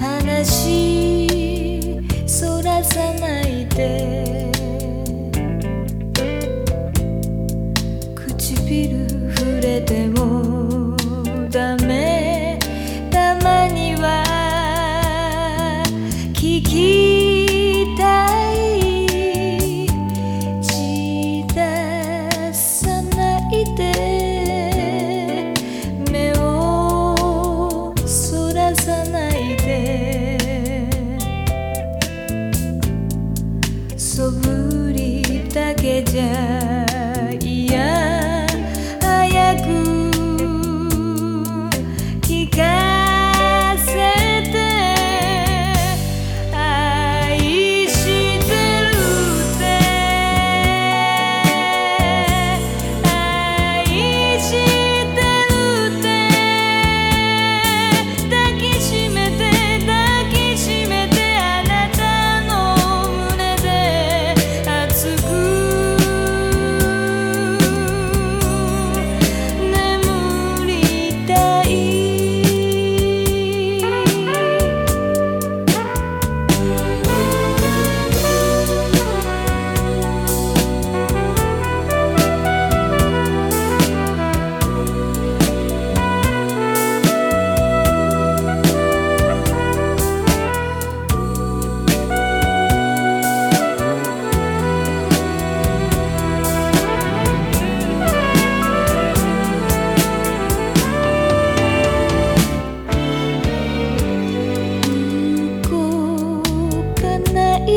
悲しいさないで。唇触れてもダメ。たまには聞きそぶりだけじゃ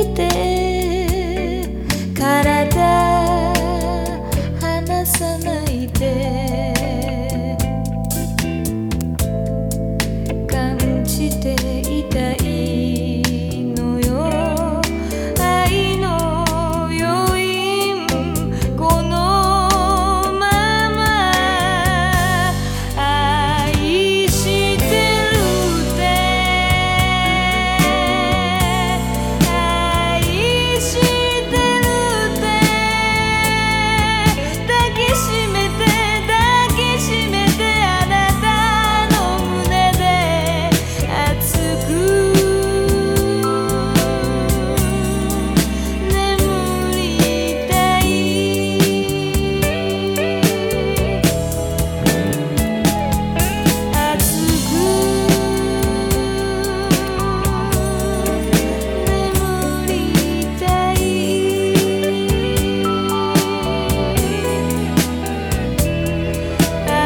いて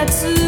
夏